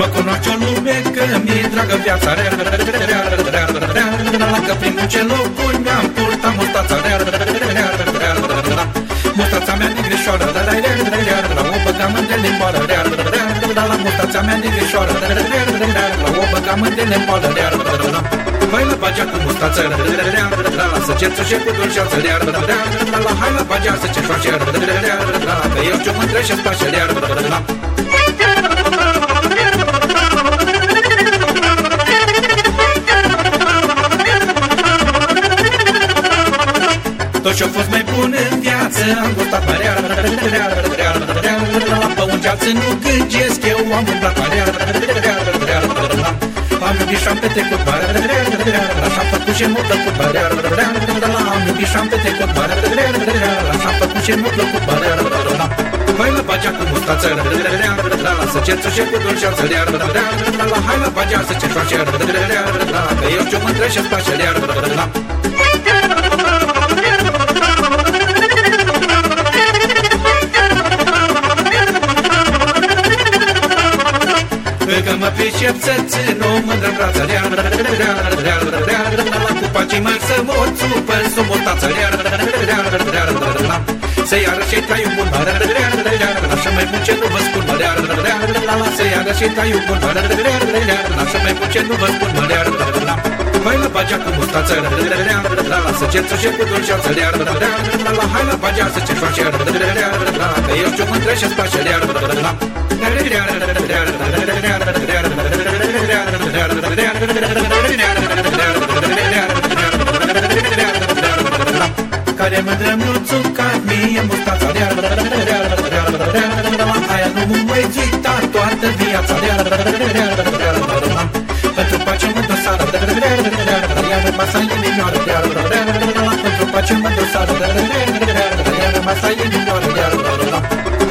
Mă cunoaște lume că mi-e dragă viața rea, rea, la că prin ce locuri mi-am purtat mustața rea, rea, Mustața mea negrișoară, rea, rea, rea, rea, rea, rea, o băgam în de limboară, rea, rea, rea, rea, la mustața mea negrișoară, rea, rea, rea, rea, rea, o băgam în de limboară, rea, rea, rea, rea, Hai la bagea cu mustață La să cer și cu dulceață La hai la bagea să cer faci La că eu ce mântre și-ți place Tot ce-a fost mai bun în viață Am gustat marea Pe un geață nu gângesc Eu am umblat marea Am iubit și-am petrecut Așa-am făcut și m-a plăcut Am iubit și-am petrecut Așa-am făcut și m-a plăcut Hai la bagea cu mustață Să cerțu și cu dulceață Hai la bagea să cer face Că eu ce mândră și-ți place să țin o mândră brață Cu pacii mari să mă țupă Să mă tață Să iară și traiul bun Așa mai bun ce nu vă spun Să iară și traiul bun Așa mai bun ce nu vă spun Hai la bagea cu mustață Să cerțu și cu dulceață Hai la bagea să ce face Că eu ce mândră și-ți place care uita toată viața. Pentru pace mă dosară. Iar masa e minioară Pentru pace mă dosară. Iar masa e minioară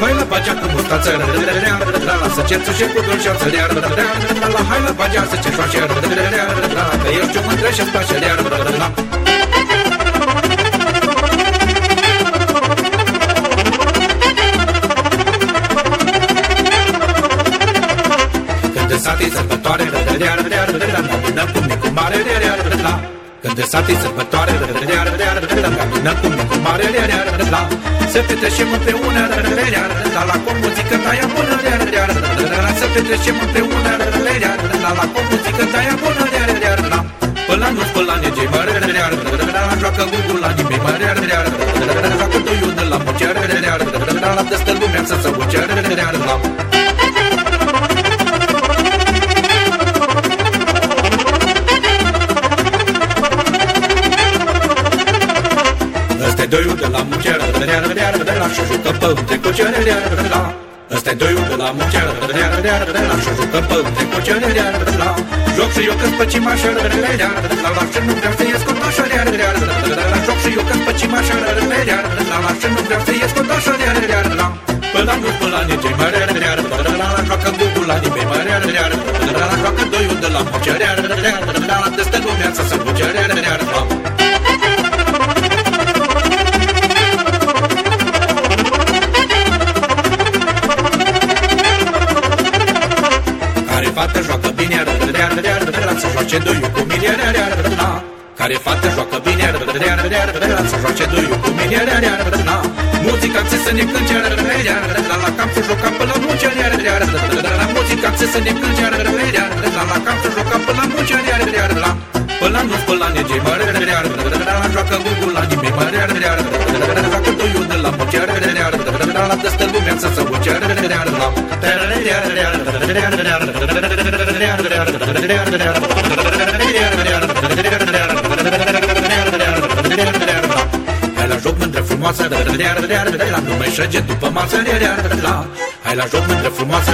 Hai la bagea cu mustață. Să cerțu și cu dulceață. Hai la bagea să ce face. Că eu ce mândră și-ți place cu micu mare Când de sate sărbătoare Caminăm cu micu mare Să petrecem împreună La cu muzică taia bună Să petrecem împreună La cu muzică taia bună Până la nu-ți până la negei mare Joacă gângul la nimeni mare Joacă doiul de la mucea La destă lumea să se ucea doiul Și jucă păunte cu cererea Ăsta-i doiul de la munce Și jucă păunte cu cererea Joc și eu că-ți păcimașă La și nu vreau să ies cu așa Joc și eu că-ți păcimașă La și nu vreau să ies cu așa Până la nu până la nici mare La joacă gândul la nimeni mare La joacă doiul de la munce La testă lumea să se joace doiul cu mine Care fată joacă bine Să joace doiul cu mine Muzica ți să ne cânce La cam să jucam până la munce Muzica ți să ne cânce La cam să jucam până la munce Până la nu-ți până la negei mare Joacă gugul la nimeni mare Joacă doiul de la munce La destă lumea să se uce Hai la joc mândră frumoasă La nu mai șăge după masă Hai la joc mândră frumoasă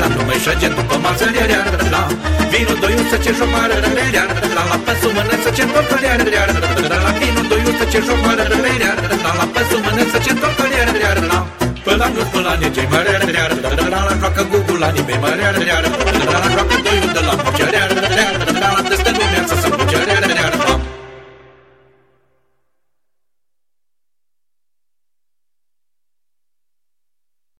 La nu mai șăge după masă Vino doiul să ce joc mare La la păsul mână să ce întorcă La vino doiul să ce joc mare La la păsul mână să ce întorcă Până la nu până la negei mare La joacă gugul la nimeni mare